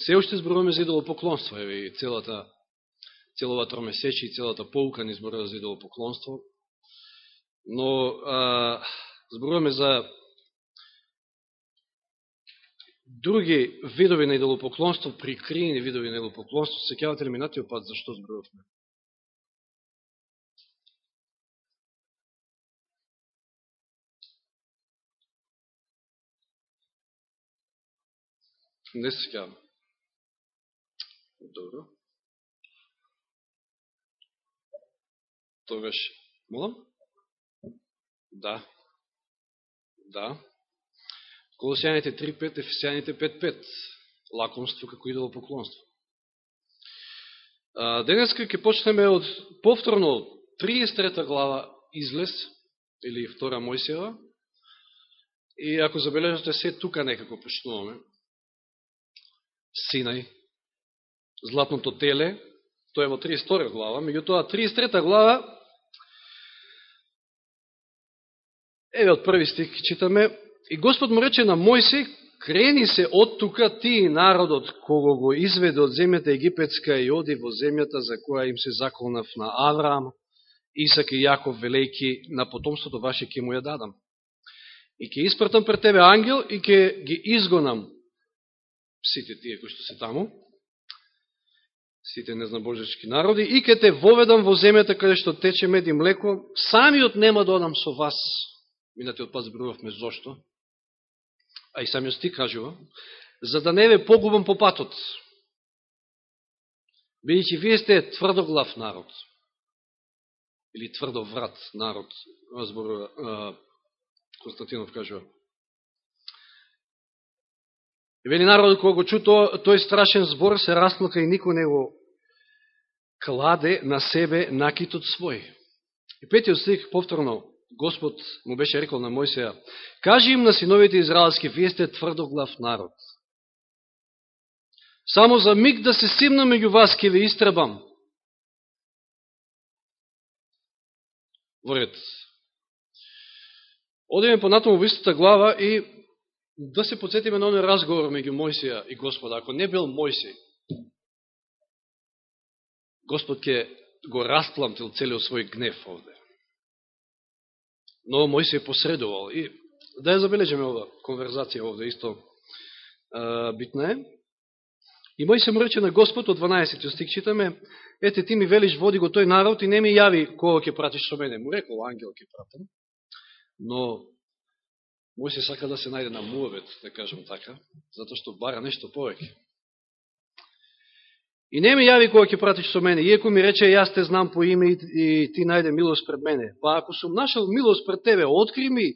Се уште зборуваме за идолопоклонство, еве и целата целова тромесечи и целата полука ни зборува за идолопоклонство. Но а, зборуваме за други видови на идолопоклонство, прикриени видови на идолопоклонство. Секјавате ли минатиот пат зашто зборувавме? Не се секјавам. Добро. Тогаш, молам? Да. Да. Колосијаните 3.5, Ефесијаните 5.5. Лакомство како идоло поклонство. Денеска ќе почнеме од повторно 33 глава излез, или втора Мојсева, и ако забележате се тука некако почнуваме. Синај, Златното теле, тоа е во 32 глава, меѓутоа 33 глава Еве од први стих читаме И Господ му рече на Мојси, крени се од тука ти и народот кого го изведе од земјата египетска и оди во земјата за која им се заколнав на Авраам, Исак и Јаков, велејки на потомството ваше ќе му ја дадам. И ќе испратам пред тебе ангел и ќе ги изгонам сите тие кои што се таму, сите незнабожечки народи, и ке те воведам во земјата каде што тече мед и млеко, самиот нема да одам со вас. Минатиот пат зборувавме зошто а и самиот стик кажува, за да не ве погубам по патот. Бидеќи вие сте тврдоглав народ, или тврдо врат народ, разборува Константинов кажува. И вели народот кога го чу тој страшен збор се расплака и никој не го кладе на себе накитот свој. И петиот стих повторно Господ му беше рекол на Мојсеја, кажи им на синовите израелски, вие сте тврдоглав народ. Само за миг да се симна меѓу вас, ке ви истребам. Во ред. Одиме понатаму во истата глава и да се подсетиме на оној разговор меѓу Мојсија и Господа. Ако не бил Мојсија, Господ ке го распламтил целиот свој гнев овде но Мојсија посредувал. И да ја забележиме ова конверзација овде, исто а, битна е. И Мојсија му рече на Господ од 12 стих читаме, ете ти ми велиш води го тој народ и не ми јави кога ќе пратиш со мене. Му рекол ангел ќе пратам. Но Мојсе сака да се најде на муавет, да кажем така, затоа што бара нешто повеќе. И не ми јави кога ќе пратиш со мене, иеко ми рече, јас те знам по име и ти најде милост пред мене. Па ако сум нашел милост пред тебе, откри ми,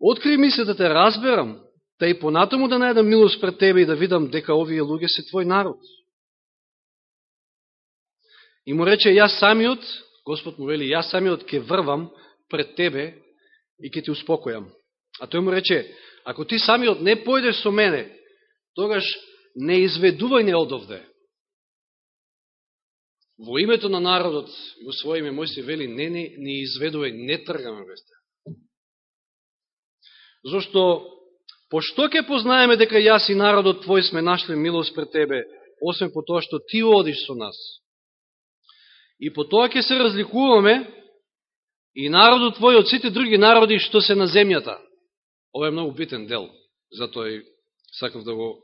откри ми се да те разберам, да и понатаму да најдам милост пред тебе и да видам дека овие луѓе се твој народ. И му рече, јас самиот, Господ му вели, јас самиот ке врвам пред тебе и ке ти успокојам. А тој му рече, ако ти самиот не појдеш со мене, тогаш не изведувај не одовде во името на народот, во своје име Мојсе вели, не, не, не изведувај, не тргаме без те. Зошто, пошто ќе познаеме дека јас и народот твој сме нашли милост пред тебе, освен по тоа што ти одиш со нас. И по тоа ќе се разликуваме и народот твој од сите други народи што се на земјата. Ова е многу битен дел, затоа и сакав да го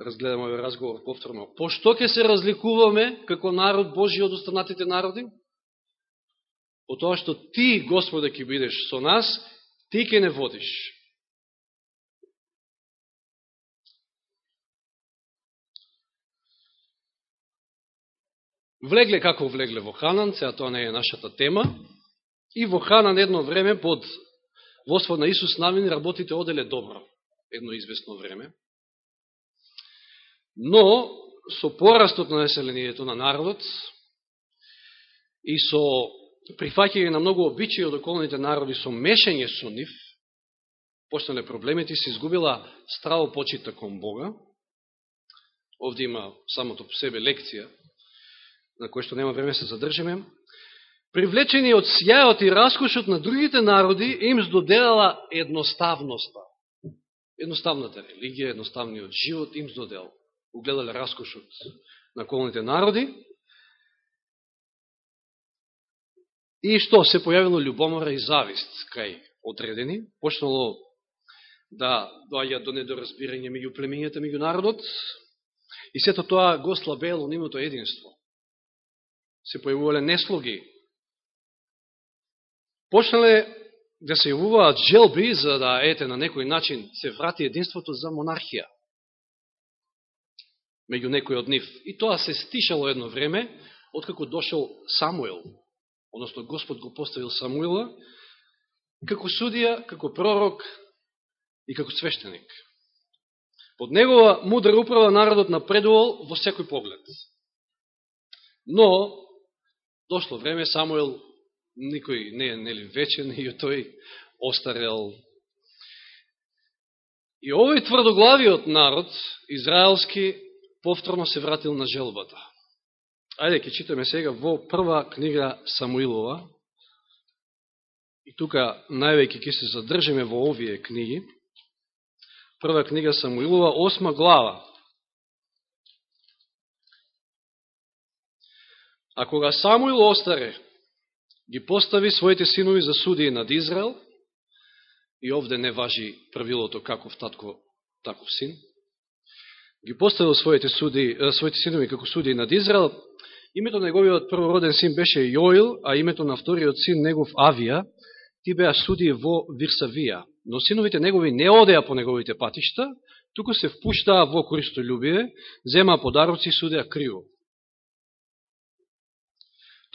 разгледам овој разговор повторно. Пошто ќе се разликуваме како народ Божи од останатите народи? По тоа што ти, Господе, ќе бидеш со нас, ти ќе не водиш. Влегле како влегле во Ханан, сега тоа не е нашата тема, и во Ханан едно време под Господ на Исус Навин работите оделе добро, едно известно време. Но, со порастот на населението на народот и со прифаќање на многу обичаи од околните народи со мешање со нив, почнале проблемите и се изгубила страво почита кон Бога. Овде има самото по себе лекција, на која што нема време се задржиме. Привлечени од сјајот и раскошот на другите народи, им здоделала едноставноста. Едноставната религија, едноставниот живот им здодел угледале раскошот на колните народи. И што? Се појавило љубомора и завист кај одредени. Почнало да доаѓа до недоразбирање меѓу племењата, меѓу народот. И сето тоа го слабело нивното единство. Се појавувале неслуги. Почнале да се јавуваат желби за да, ете, на некој начин се врати единството за монархија меѓу некој од нив. И тоа се стишало едно време, откако дошел Самуил, односно Господ го поставил Самуила, како судија, како пророк и како свештеник. Под негова мудра управа народот напредувал во секој поглед. Но, дошло време, Самуил никој не е нели вечен и тој остарел. И овој тврдоглавиот народ, израелски, повторно се вратил на желбата. Ајде, ќе читаме сега во прва книга Самуилова. И тука највеќе ќе се задржиме во овие книги. Прва книга Самуилова, осма глава. А кога Самуил остаре, ги постави своите синови за судии над Израел, и овде не важи правилото каков татко, таков син, ги поставил своите, суди, своите синови како судии над Израел, името на неговиот првороден син беше Јоил, а името на вториот син негов Авија, ти беа судии во Вирсавија. Но синовите негови не одеа по неговите патишта, туку се впуштаа во користолюбие, зема подароци и судеа криво.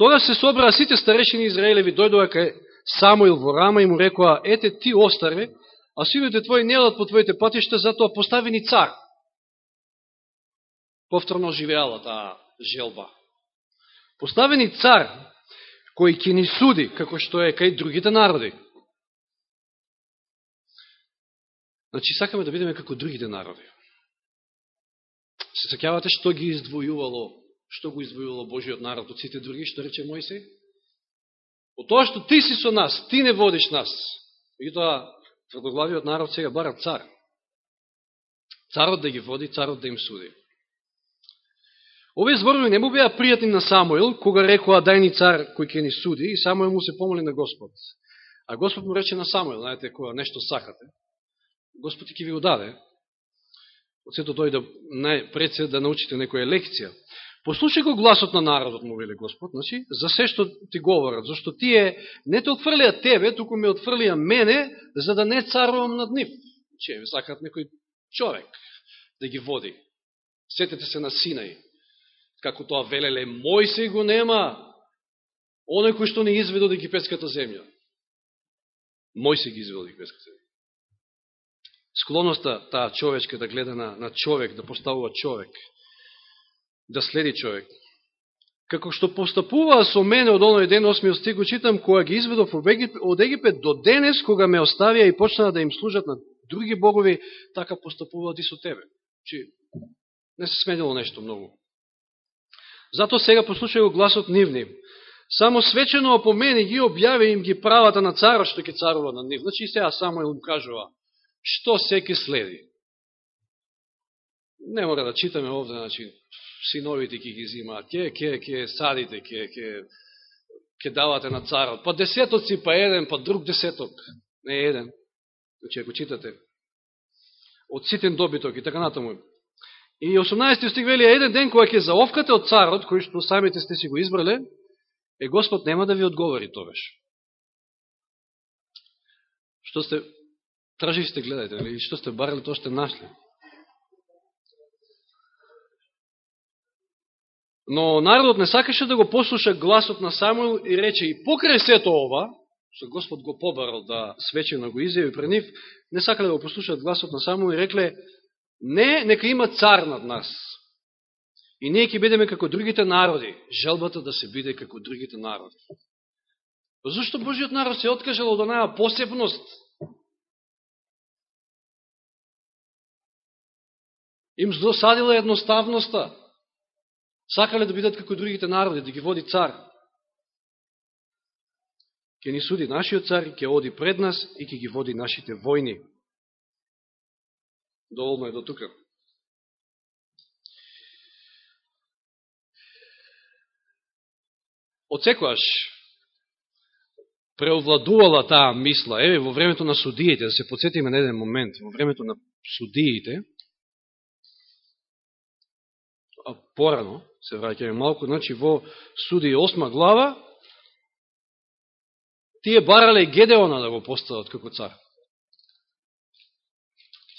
Тога да се собраа сите старешини Израелеви, дојдоа кај Самуил во Рама и му рекоа, ете ти остаре, а синовите твои не по твоите патишта, затоа поставени цар. Повторно живеала таа желба. Поставени цар, кој ќе ни суди, како што е кај другите народи. Значи, сакаме да бидеме како другите народи. Се сакјавате што ги издвојувало што го извојувало Божиот народ од сите други, што рече Мојсей? Од тоа што ти си со нас, ти не водиш нас. И тоа тврдоглавиот народ сега бара цар. Царот да ги води, царот да им суди. Овие зборови не му беа пријатни на Самуил, кога рекоа дај ни цар кој ќе ни суди, и Самуил му се помоли на Господ. А Господ му рече на Самуил, знаете, кога нешто сакате, Господ ќе ви го даде. Од сето тој да се да научите некоја лекција. Послушај го гласот на народот, му вели Господ, значи, за се што ти говорат, зашто тие не те отфрлија тебе, туку ме отфрлија мене, за да не царувам над нив. Значи, Че, сакат некој човек да ги води. Сетете се на Синај, како тоа велеле, мој се го нема, оној кој што не изведо од египетската земја. Мој се ги изведо од египетската земја. Склоноста таа човечка да гледа на, на човек, да поставува човек, да следи човек. Како што постапуваа со мене од оној ден, осмиот стиг, го читам, која ги изведов од Египет до денес, кога ме оставија и почнаа да им служат на други богови, така постапуваат и со тебе. Чи не се сменило нешто многу. Зато сега послушај го гласот нивни. Само свечено опомени ги објави им ги правата на царот што ќе царува на нив. Значи сега само им кажува што секи следи. Не мора да читаме овде, значи, синовите ќе ги земаат, ке, ке, ке садите, ке, ке, ке давате на царот. Па десетоци, па еден, па друг десеток. Не еден. Значи, ако читате, од ситен добиток и така натаму. И 18 стих вели, еден ден кога ќе заовкате од царот, кој што самите сте си го избрале, е Господ нема да ви одговори тогаш. Што сте, тражи сте гледајте, или што сте барали, тоа сте нашли. Но народот не сакаше да го послуша гласот на Самуил и рече и покрај сето ова, што Господ го побарал да свечено го изјави пред нив, не сакале да го послушаат гласот на Самуил и рекле, не, нека има цар над нас. И ние ќе бидеме како другите народи. Желбата да се биде како другите народи. Па Зошто Божиот народ се откажал да од онаа посебност? Им досадила едноставноста. Сакале да бидат како другите народи, да ги води цар. Ке ни суди нашиот цар и ке оди пред нас и ке ги води нашите војни. Доволно е до тука. Оцекуваш? преовладувала таа мисла, еве во времето на судиите, да се подсетиме на еден момент, во времето на судиите, порано, се враќаме малку, значи во суди 8 глава, тие барале Гедеона да го постават како цар.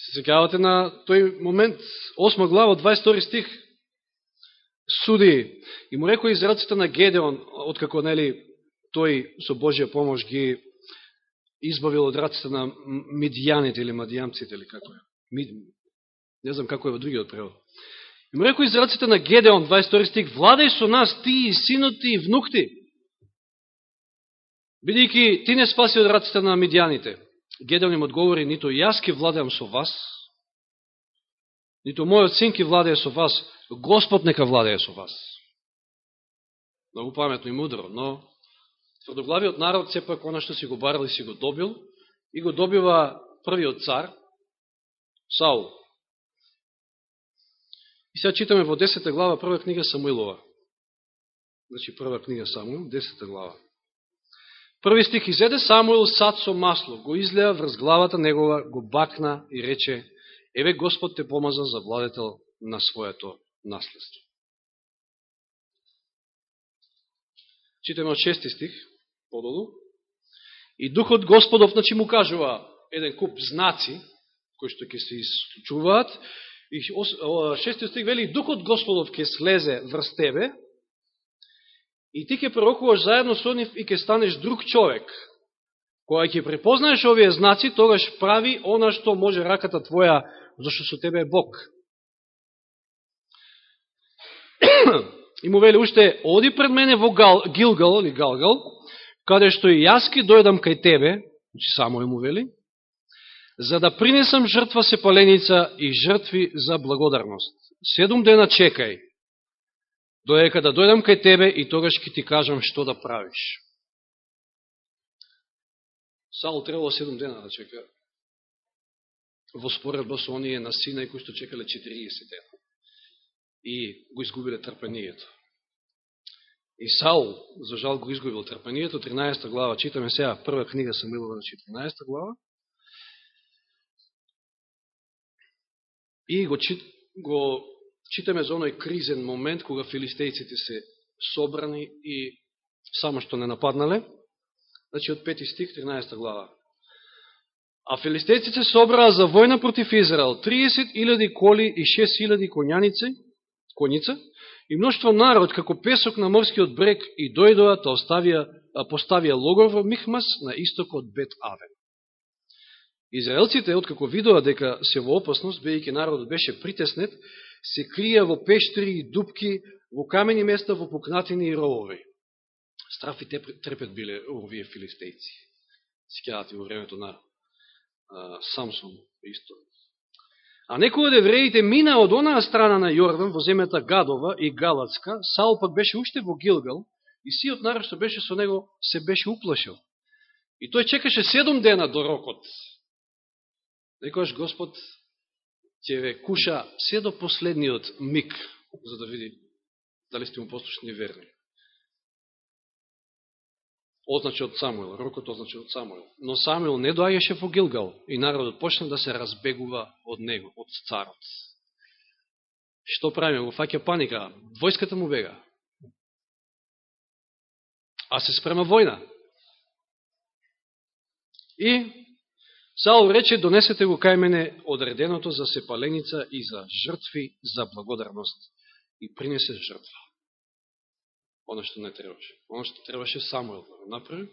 Се секавате на тој момент, 8 глава, 22 стих, суди, и му рекоа израците на Гедеон, откако, нели, тој со Божија помош ги избавил од раците на мидијаните или мадијамците, или како е. Мид... Не знам како е во другиот превод. И му рекој израците на Гедеон, 22 стих, владај со нас, ти и синоти и внукти. Бидејќи ти не спаси од раците на медијаните. Гедеон им одговори, нито јас ке владеам со вас, нито мојот син ке владее со вас, Господ нека владее со вас. Многу паметно и мудро, но Тврдоглавиот народ сепак она што си го барал и си го добил, и го добива првиот цар, Саул. И сега читаме во 10 глава прва книга Самуилова. Значи прва книга Самуил, 10 глава. Први стих, изеде Самуил сад со масло, го излеа врз главата негова, го бакна и рече, еве Господ те помаза за владетел на своето наследство. Читаме од шести стих подолу. И Духот Господов, значи му кажува еден куп знаци, кои што ќе се исклучуваат, и шестиот стих вели, Духот Господов ќе слезе врз тебе, и ти ќе пророкуваш заедно со нив и ќе станеш друг човек. Кога ќе препознаеш овие знаци, тогаш прави она што може раката твоја, зашто со тебе е Бог. И му вели уште, оди пред мене во Гал, Гилгал, или Галгал, каде што и јас ке дојдам кај тебе, значи Само само му вели, за да принесам жртва сепаленица и жртви за благодарност. Седум дена чекај, доека да дојдам кај тебе и тогаш ки ти кажам што да правиш. Саул требало седум дена да чека во споредба со оние на сина и кои што чекале 40 дена и го изгубиле трпението. И Саул, за жал, го изгубил трпението. 13 глава, читаме сега, прва книга Самилова, на 14 глава. И го, чит, го читаме за оној кризен момент, кога филистејците се собрани и само што не нападнале. Значи, од 5 стих, 13 глава. А филистејците собраа за војна против Израел 30.000 коли и 6.000 конјаници, коница, и мноштво народ како песок на морскиот брег и дојдоа та оставија, поставија логор во Михмас на исток од Бет Авен. Израелците, откако видоа дека се во опасност, бејќи народот беше притеснет, се крија во пештри и дупки, во камени места, во пукнатини и ровови. Страф и трепет биле овие филистејци. Сикјавате во времето на а, Самсон исто. А некој од евреите мина од онаа страна на Јордан во земјата Гадова и Галацка, Саул пак беше уште во Гилгал и сиот народ што беше со него се беше уплашил. И тој чекаше седум дена до рокот. Некојаш Господ ќе ве куша се до последниот миг, за да види дали сте му послушни и верни означи од Самуил, рокот означи од Самуил. Но Самуил не доаѓаше во Гилгал и народот почна да се разбегува од него, од царот. Што правиме? Го фаќа паника. Војската му бега. А се спрема војна. И Саул рече, донесете го кај мене одреденото за сепаленица и за жртви за благодарност. И принесе жртва оно што не требаше. Оно што требаше Самуел да го направи.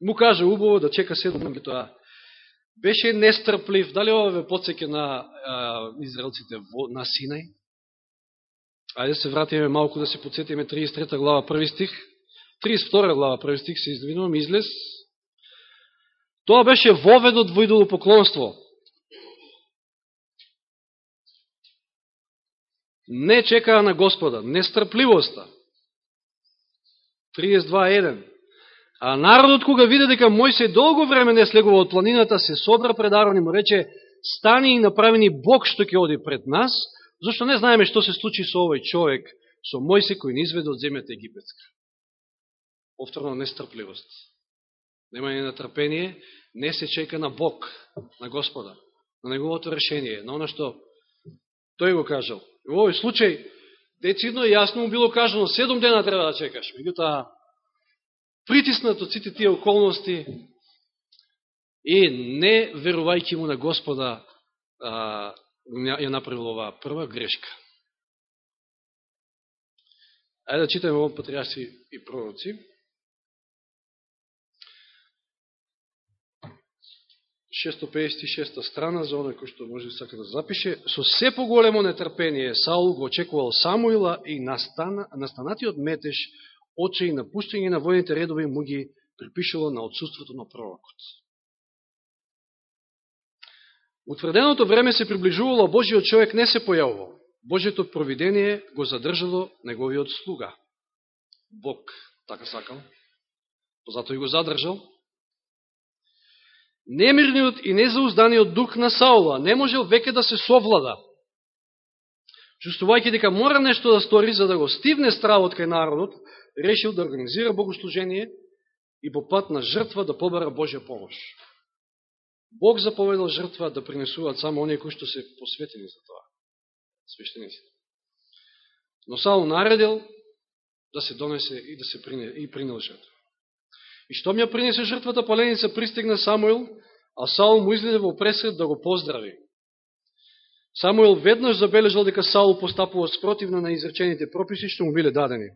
Му кажа убаво да чека седом тоа. Беше нестрплив. Дали ова ве подсеке на а, израелците во, на Синај? Ајде се вратиме малку да се подсетиме 33 глава први стих. 32 глава први стих се издвинувам, излез. Тоа беше воведот во идолопоклонство. Не чекаа на Господа, нестрпливоста. 32.1. А народот кога виде дека Мојсе долго време не слегува од планината, се собра пред Арон и му рече, стани и направи ни Бог што ќе оди пред нас, зашто не знаеме што се случи со овој човек, со Мојсе кој не изведе од земјата египетска. повторно нестрпливост. Да Немање на трпение, не се чека на Бог, на Господа, на Неговото решение, на оно што тој го кажал. Во овој случај, децидно и јасно му било кажано, седом дена треба да чекаш. Меѓутоа, притиснат од сите тие околности и не верувајќи му на Господа, а, ја направил оваа прва грешка. Ајде да читаме во патриарси и пророци. 656 страна за оној кој што може да сака да запише. Со се поголемо нетрпение Саул го очекувал Самуила и настана, настанатиот метеж, оче и напуштење на војните редови му ги припишало на отсутството на пророкот. Утврденото време се приближувало, Божиот човек не се појавувал. Божието провидение го задржало неговиот слуга. Бог така сакал, позато и го задржал. Немирниот и незаузданиот дух на Саула не можел веќе да се совлада. Чувствувајќи дека мора нешто да стори за да го стивне стравот кај народот, решил да организира богослужение и по пат на жртва да побара Божја помош. Бог заповедал жртва да принесуваат само оние кои што се посветени за тоа свештениците. Но Саул наредил да се донесе и да се прине, и принел жртва. И што ја принесе жртвата паленица, пристигна Самуил, а Саул му излезе во пресред да го поздрави. Самуил веднаш забележал дека Саул постапува спротивно на изречените прописи што му биле дадени.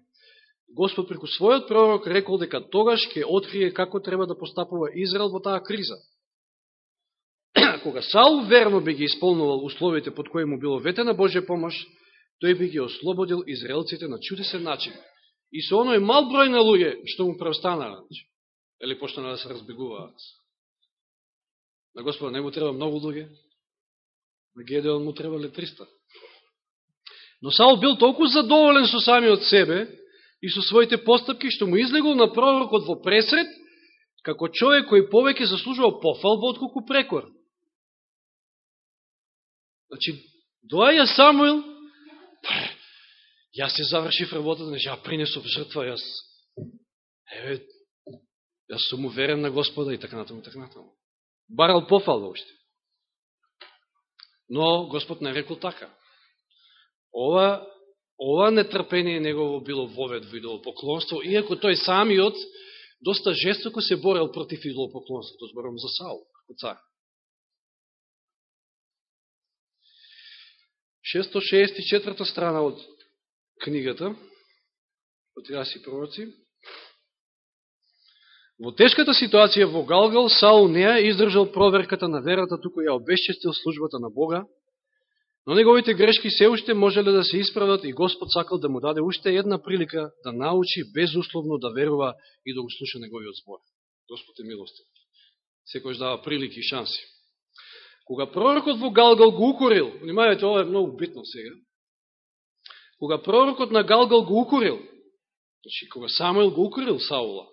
Господ преку својот пророк рекол дека тогаш ќе открие како треба да постапува Израел во таа криза. кога Саул верно би ги исполнувал условите под кои му било ветена Божја помош, тој би ги ослободил израелците на чудесен начин. И со оној мал број на луѓе што му преостанаа, или пошто да се разбегуваат. На Господа не му треба многу луѓе, на Гедеон му требале 300. Но Саул бил толку задоволен со самиот себе и со своите постапки, што му излегол на пророкот во пресред, како човек кој повеќе заслужува пофалба отколку прекор. Значи, доаја Самуил, јас се завршив работата, значи, ја принесов жртва, јас, еве, јас сум уверен на Господа и така натаму, така натаму. Барал пофал вообще. Но Господ не рекол така. Ова, ова нетрпение негово било вовед во идолопоклонство, иако тој самиот доста жестоко се борел против идолопоклонството, зборам за Саул, како цар. 664 страна од книгата, од Јаси пророци. Во тешката ситуација во Галгал, Саул не ја издржал проверката на верата, туку ја обесчестил службата на Бога, но неговите грешки се уште можеле да се исправат и Господ сакал да му даде уште една прилика да научи безусловно да верува и да го слуша неговиот збор. Господ е милостив. Секојаш дава прилики и шанси. Кога пророкот во Галгал го укорил, внимавајте, ова е многу битно сега, кога пророкот на Галгал го укорил, значи кога Самуил го укорил Саула,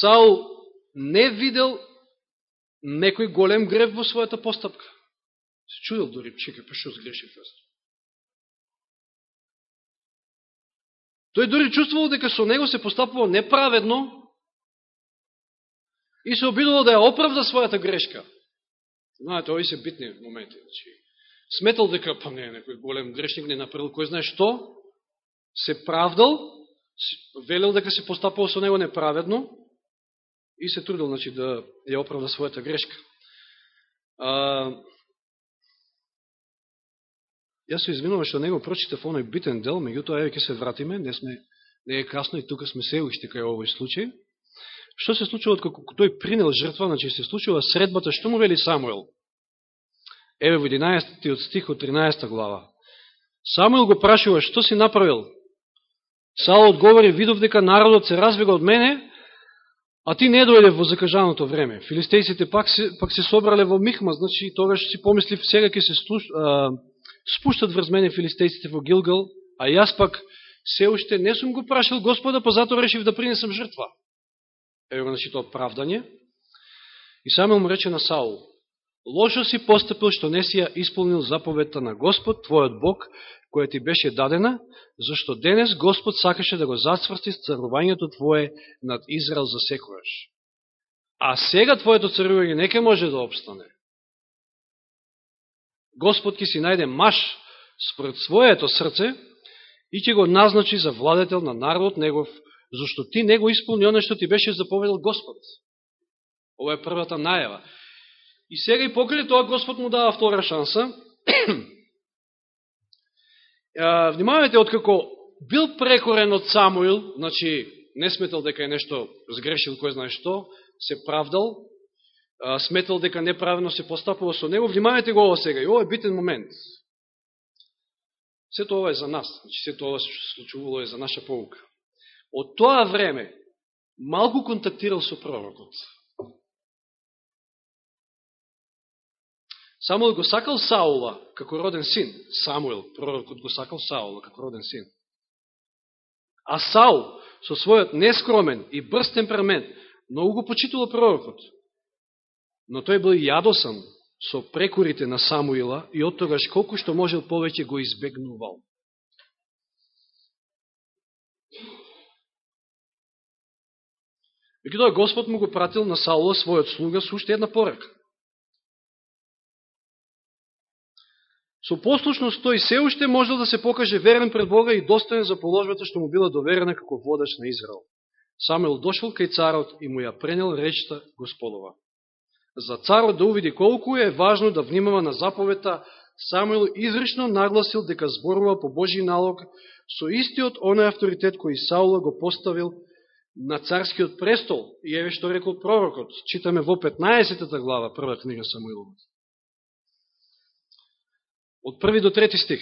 Саул не видел некој голем грев во својата постапка. Се чудил дори, чека, па што сгрешив јас? Тој дори чувствувал дека со него се постапува неправедно, и се обидувал да ја оправда својата грешка. Знаете, овие се битни моменти. Значи, сметал дека, па не, некој голем грешник не направил кој знае што, се правдал, велел дека се постапува со него неправедно и се трудил значи, да ја оправда својата грешка. А, јас се извинувам што него прочитав оној битен дел, меѓутоа, еве ќе се вратиме, не, сме, не е касно и тука сме се уште кај овој случај. Што се случува откако тој принел жртва, значи се случува средбата, што му вели Самуел? Еве во 11 од стих од 13 глава. Самуел го прашува, што си направил? Саул одговори, видов дека народот се разбега од мене, а ти не дојде во закажаното време. Филистејците пак се, пак се собрале во Михма, значи тогаш си помислив, сега ќе се слуш, а, спуштат врз мене филистејците во Гилгал, а јас пак се уште не сум го прашил Господа, па затоа решив да принесам жртва еве го значи тоа правдање. И Самил му рече на Саул, лошо си постапил што не си ја исполнил заповедта на Господ, твојот Бог, која ти беше дадена, зашто денес Господ сакаше да го зацврсти царувањето Твое над Израел за секојаш. А сега Твоето царување нека може да обстане. Господ ќе си најде маш според своето срце и ќе го назначи за владетел на народот негов, зашто ти него исполни оно што ти беше заповедал Господ. Ова е првата најава. И сега и покрај тоа Господ му дава втора шанса. Внимавајте, откако бил прекорен од Самуил, значи не сметал дека е нешто сгрешил, кој знае што, се правдал, сметал дека неправено се постапува со него, внимавајте го ова сега, и ово е битен момент. Сето ова е за нас, значи сето ова се случувало е за наша полука. Од тоа време, малку контактирал со пророкот. Самуел го сакал Саула како роден син. Самуил, пророкот, го сакал Саула како роден син. А Саул, со својот нескромен и брз темперамент, многу го почитувал пророкот. Но тој бил јадосан со прекурите на Самуила и од тогаш колку што можел повеќе го избегнувал. Меѓутоа Господ му го пратил на Саула својот слуга со уште една порека. Со послушност тој се уште можел да се покаже верен пред Бога и достоен за положбата што му била доверена како водач на Израел. Самуил дошол кај царот и му ја пренел речта Господова. За царот да увиди колку е важно да внимава на заповета, Самуил изрично нагласил дека зборува по Божи налог со истиот оној авторитет кој Саула го поставил на царскиот престол. И еве што рекол пророкот. Читаме во 15 глава, прва книга Самуилова од први до трети стих.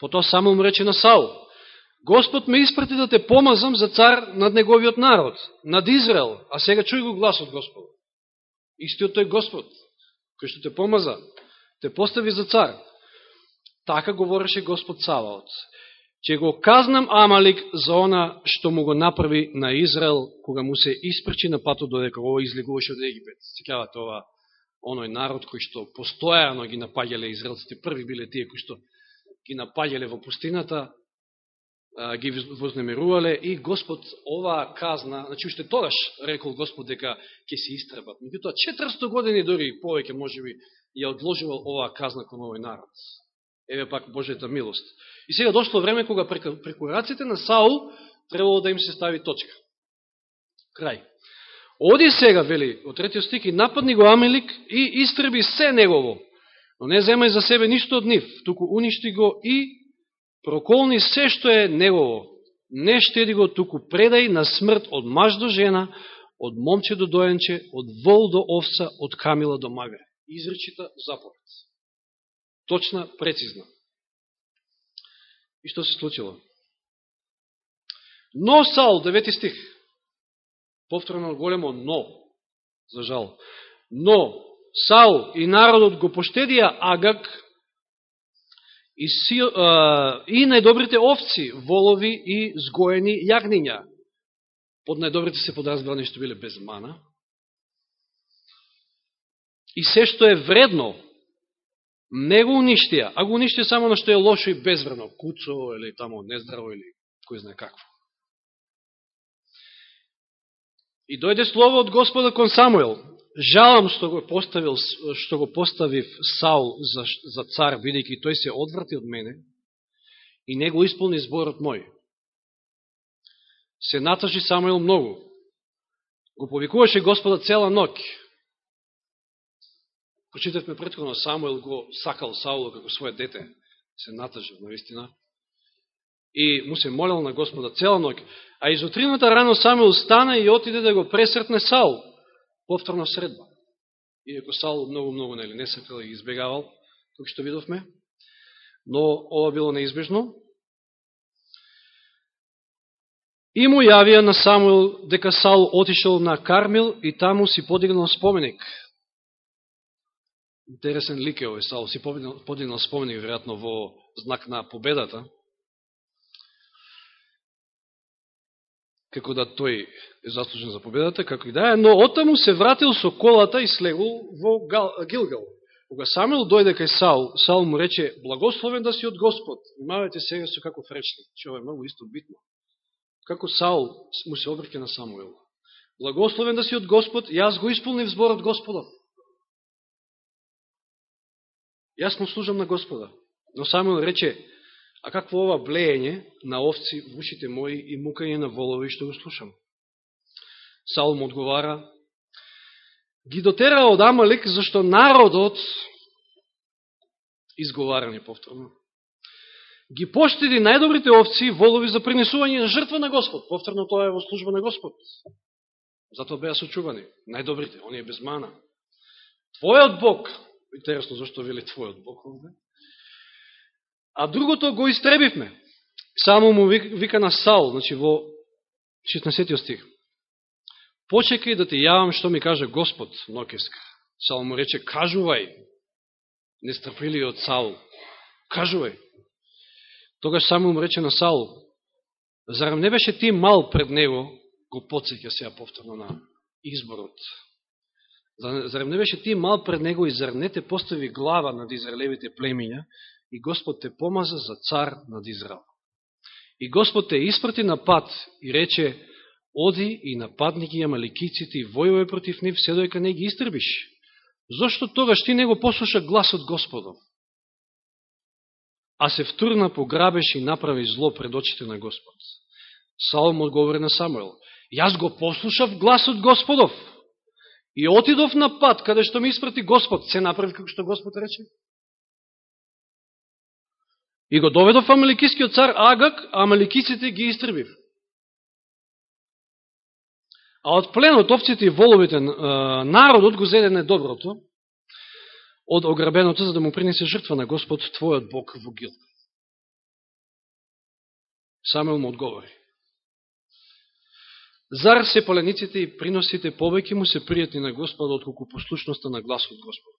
Потоа само му рече на Саул, Господ ме испрати да те помазам за цар над неговиот народ, над Израел, а сега чуј го гласот Господ. Истиот тој Господ, кој што те помаза, те постави за цар. Така говореше Господ Саваот. Че го казнам Амалик за она што му го направи на Израел, кога му се испрчи на патот додека го излегуваше од Египет. Секавате ова оној народ кој што постојано ги напаѓале израелците, први биле тие кои што ги напаѓале во пустината, ги вознемерувале и Господ оваа казна, значи уште тогаш рекол Господ дека ќе се истребат. Меѓутоа 400 години дори повеќе можеби ја одложувал оваа казна кон овој народ. Еве пак Божјата милост. И сега дошло време кога преку раците на Саул требало да им се стави точка. Крај. Оди сега, вели, од третиот стик, и нападни го Амелик и истреби се негово. Но не земај за себе ништо од нив, туку уништи го и проколни се што е негово. Не штеди го, туку предај на смрт од маж до жена, од момче до доенче, од вол до овца, од камила до магре. Изречита заповед. Точна, прецизна. И што се случило? Но Саул, 9 стих, повторно големо но, за жал. Но Саул и народот го поштедија Агак и, си, а, и најдобрите овци, волови и згоени јагниња. Под најдобрите се подразбрани што биле без мана. И се што е вредно, не го уништија, а го уништија само на што е лошо и безвредно, куцо или тамо нездраво или кој знае какво. И дојде слово од Господа кон Самуел. Жалам што го поставил, што го поставив Саул за, за цар, бидејќи тој се одврати од мене и не го исполни зборот мој. Се натажи Самуел многу. Го повикуваше Господа цела ноќ. Прочитавме предходно, Самуел го сакал Сауло како свое дете. Се натажил, наистина и му се молел на Господа цела ноќ. А изотрината рано Самуил стана и отиде да го пресретне Саул. Повторно средба. Иако Саул многу-многу нели, не сакал и избегавал, како што видовме. Но ова било неизбежно. И му јавија на Самуил дека Саул отишел на Кармил и таму си подигнал споменик. Интересен лик е овој Саул, си подигнал споменик, веројатно во знак на победата. Како да тој е заслужен за победата, како и да е, но отаму се вратил со колата и слегул во Гилгал. Кога Самел дојде кај Саул, Саул му рече, благословен да си од Господ. Внимавајте сега со како речник, че ова е многу исто битно. Како Саул му се обрке на Самуел. Благословен да си од Господ, јас го исполнив зборот Господов. Јас му служам на Господа. Но Самуил рече, а какво ова блеење на овци в ушите мои и мукање на волови што го слушам? Салм одговара, ги дотера од Амалик, зашто народот, изговарани повторно, ги поштеди најдобрите овци и волови за принесување на жртва на Господ. Повторно тоа е во служба на Господ. Затоа беа сочувани. Најдобрите, оние без мана. Твојот Бог, интересно зашто вели Твојот Бог овде, а другото го истребивме. Само му вика на Саул, значи во 16 стих. Почекај да ти јавам што ми каже Господ нокеска. Саул му рече, кажувај, од Саул, кажувај. Тогаш само му рече на Саул, зарам не беше ти мал пред него, го подсеќа сега повторно на изборот. Зарам не беше ти мал пред него и зар не те постави глава над израелевите племиња и Господ те помаза за цар над Израел. И Господ те испрати на пат и рече, оди и нападни ги амаликиците и војуве против нив, се дојка не ги истрбиш. Зошто тогаш ти не го послуша гласот Господов? А се втурна пограбеш и направи зло пред очите на Господ. Салом одговори на Самуел. Јас го послушав гласот Господов и отидов на пат, каде што ми испрати Господ. Се направи како што Господ рече. И го доведов Амаликискиот цар Агак, а Амаликисите ги истребив. А од пленот, овците и воловите, народот го зеде недоброто од ограбеното, за да му принесе жртва на Господ, твојот Бог во Гил. Самел му одговори. Зар се полениците и приносите повеќе му се пријатни на Господа, отколку послушноста на гласот Господ?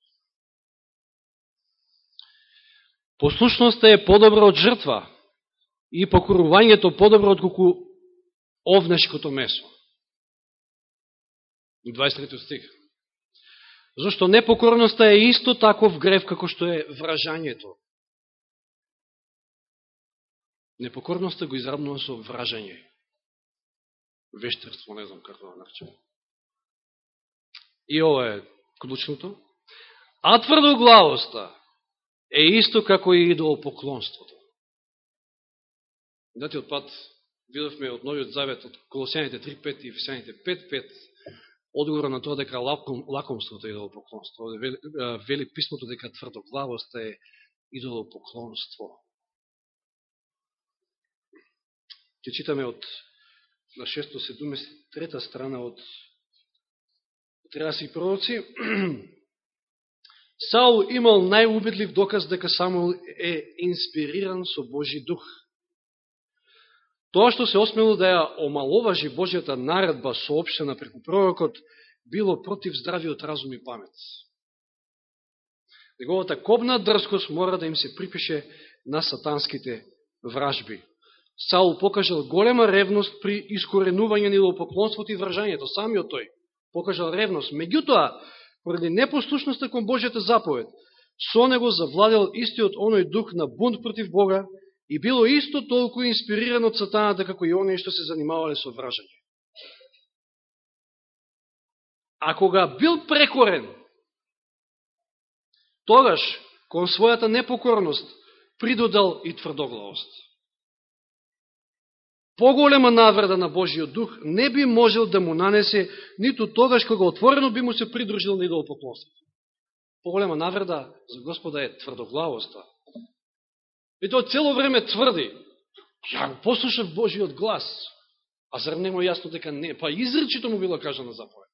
Послушноста е подобро од жртва и покорувањето подобро од колку овнешкото месо. 23 стих. Зошто непокорноста е исто таков грев како што е вражањето. Непокорноста го изравнува со вражање. Вештерство, не знам како да наречам. И ова е клучното. А тврдоглавоста е исто како и идолопоклонството. Знаете, од пат видовме од Новиот Завет, од Колосијаните 3.5 и Ефесијаните 5.5, одговора на тоа дека лаком, лакомството е идолопоклонство. Вели, вели писмото дека тврдоглавост е идолопоклонство. Ќе читаме од на 673 страна од Траси пророци. Саул имал најубедлив доказ дека Самуил е инспириран со Божи дух. Тоа што се осмело да ја омаловажи Божијата наредба сообщена преку пророкот, било против здравиот разум и памет. Неговата кобна дрскост мора да им се припише на сатанските вражби. Саул покажал голема ревност при искоренување на поклонството и вражањето, самиот тој покажал ревност. Меѓутоа, поради непослушноста кон Божијата заповед, со него завладел истиот оној дух на бунт против Бога и било исто толку инспириран од сатаната како и оние што се занимавале со вражање. А кога бил прекорен, тогаш, кон својата непокорност, придодал и тврдоглавост. Поголема навреда на Божиот дух не би можел да му нанесе ниту тогаш кога отворено би му се придружил на идолопоклонството. Поголема навреда за Господа е тврдоглавоста. И тоа цело време тврди, ја го послушав Божиот глас, а зар не му јасно дека не, па изречито му било кажано заповед.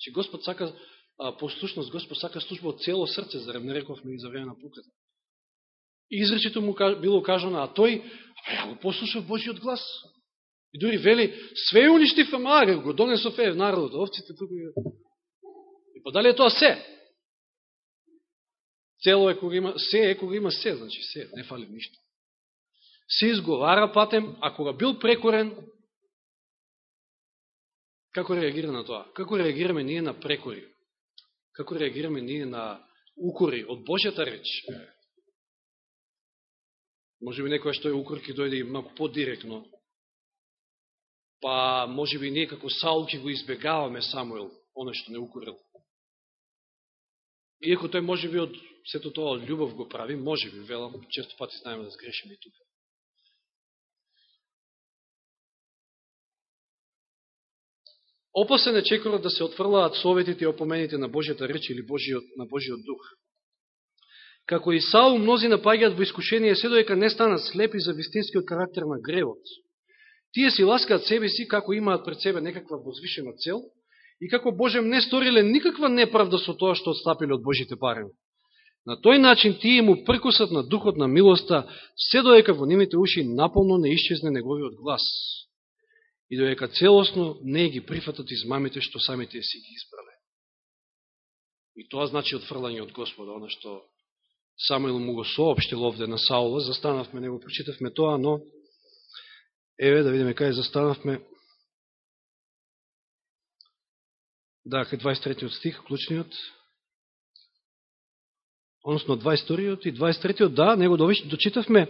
Че Господ сака а, послушност, Господ сака служба од цело срце, зарем не рековме и за време на пуката. И му било кажано, а тој, а ја го послушав Божиот глас. И дури вели, све уништив, ама го донесов е народот, овците туку. И па дали е тоа се? Цело е кога има, се е кога има се, значи се, не фали ништо. Се изговара патем, а кога бил прекорен, како реагира на тоа? Како реагираме ние на прекори? Како реагираме ние на укори од Божјата реч. Може би некоја што е укор ќе дојде и малку подиректно. Па може би ние како Саул ќе го избегаваме Самуел, оно што не укорил. Иако тој може би од сето тоа од љубов го прави, може би, велам, често пати знаеме да сгрешиме и тука. Опасен е чекорот да се отфрлаат советите и опомените на Божјата реч или Божиот, на Божиот дух. Како и Саул, мнози напаѓаат во искушение, се доека не станат слепи за вистинскиот карактер на гревот. Тие си ласкаат себе си, како имаат пред себе некаква возвишена цел, и како Божем не сториле никаква неправда со тоа што отстапиле од Божите парени. На тој начин тие му пркусат на духот на милоста, се доека во нивните уши наполно не исчезне неговиот глас и доека целосно не ги прифатат измамите што самите си ги избрале. И тоа значи отфрлање од Господа, оно што Самуил му го сообщил овде на Саула, застанавме, не го прочитавме тоа, но еве да видиме кај застанавме. Да, кај 23 стих, клучниот. Односно 22 и 23 да, него дочитавме.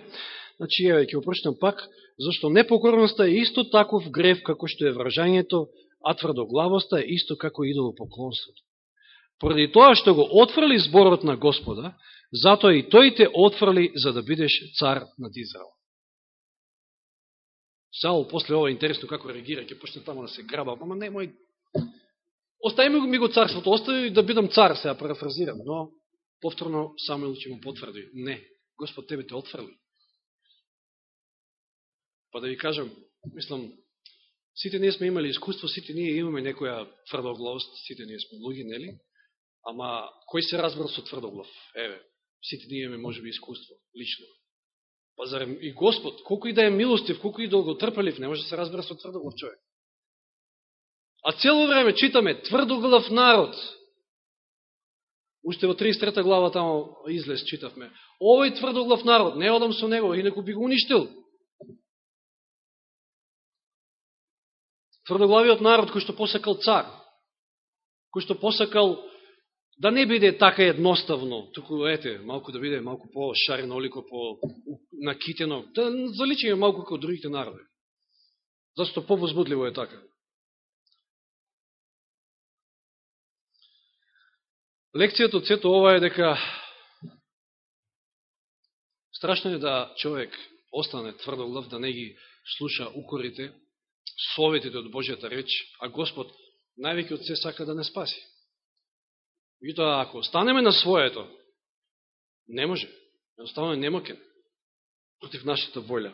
Значи, еве, ќе го прочитам пак, зашто непокорността е исто таков грев како што е вражањето, а тврдоглавоста е исто како идолопоклонството. Поради тоа што го отфрли зборот на Господа, затоа и тој те отфрли за да бидеш цар над Израел. Саул после ова интересно како реагира, ќе почне тамо да се граба, ама не мој Остави ми го царството, остави да бидам цар, сега парафразирам, но повторно Самуил ќе му потврди. Не, Господ тебе те отфрли. Па да ви кажам, мислам, сите ние сме имали искуство, сите ние имаме некоја тврдоглавост, сите ние сме луѓе, нели? Ама, кој се разбрал со тврдоглав? Еве, сите ние имаме, може би, искуство, лично. Па зарем и Господ, колко и да е милостив, колко и долго трпелив, не може да се разбира со тврдоглав човек. А цело време читаме тврдоглав народ. Уште во 33 глава тамо излез читавме. Овој тврдоглав народ, не одам со него, инако би го уништил. тврдоглавиот народ кој што посакал цар, кој што посакал да не биде така едноставно, туку ете, малку да биде малку по-шарено, олико по накитено, да заличиме малку како другите народи. Зашто повозбудливо е така. Лекцијата од сето ова е дека страшно е да човек остане тврдоглав, да не ги слуша укорите, советите од Божијата реч, а Господ највеќе од се сака да не спаси. Меѓутоа, ако останеме на своето, не може. Едноставно немокен против нашата волја.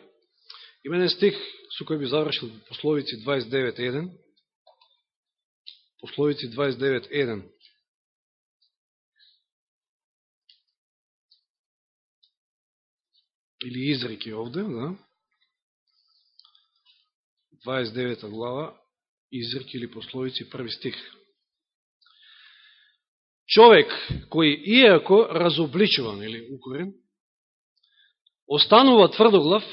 Има еден стих со кој би завршил пословици 29.1. Пословици 29.1. Или изреки овде, да? 29 глава, изреки или пословици, први стих. Човек кој, иако разобличуван или укорен, останува тврдоглав,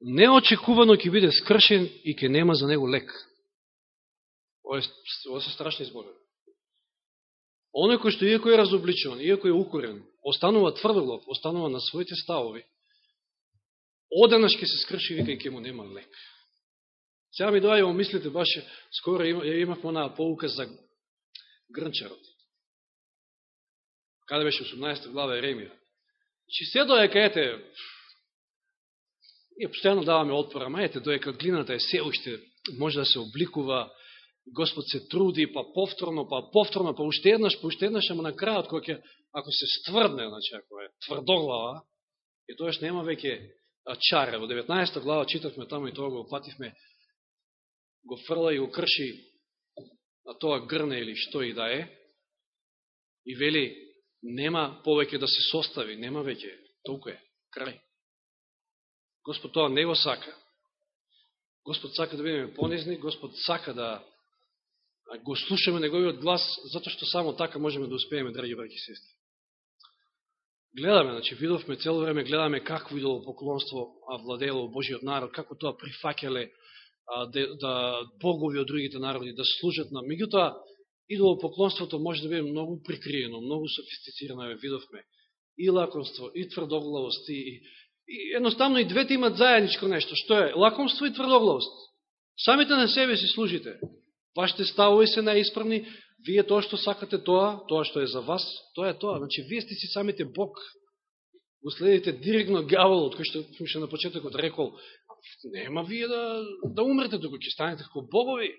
неочекувано ќе биде скршен и ќе нема за него лек. Ова, ова се страшни зборови. Оној кој што иако е разобличуван, иако е укорен, останува тврдоглав, останува на своите ставови, оденаш ќе се скрши, вика и ќе му нема лек. Сега ми доаѓа мислите, баше, скоро ја имавме онаа полука за грнчарот. Каде беше 18 глава Еремија. Чи се доека, ете, ние постојано даваме отпора, ма ете, доека глината е се уште, може да се обликува, Господ се труди, па повторно, па повторно, па уште еднаш, па уште еднаш, ама на крајот, кој ако се стврдне, значи, ако е тврдоглава, и тоаш нема веќе чаре. Во 19 глава читавме тамо и тоа го опативме, го фрла и го крши на тоа грне или што и да е, и вели, нема повеќе да се состави, нема веќе, толку е, крај. Господ тоа не го сака. Господ сака да бидеме понизни, Господ сака да го слушаме неговиот глас, затоа што само така можеме да успееме, драги браки и сестри. Гледаме, значи, видовме цело време, гледаме какво идоло поклонство владело Божиот народ, како тоа прифакеле да, да богови од другите народи да служат на. Меѓутоа, идолопоклонството може да биде многу прикриено, многу софистицирано, ве видовме. И лакомство, и тврдоглавост, и, и едноставно и двете имат заедничко нешто. Што е? Лакомство и тврдоглавост. Самите на себе си служите. Вашите ставови се наисправни, вие тоа што сакате тоа, тоа што е за вас, тоа е тоа. Значи, вие сте си самите Бог. Го следите директно гаволот, кој што ше на почетокот рекол, нема вие да, да умрете, докато ќе станете како богови.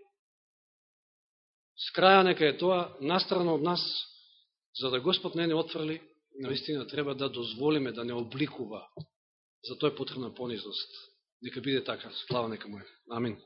Скраја нека е тоа настрано од нас, за да Господ не не отврли, наистина треба да дозволиме да не обликува. За тоа е потребна понизност. Нека биде така. Слава нека му Амин.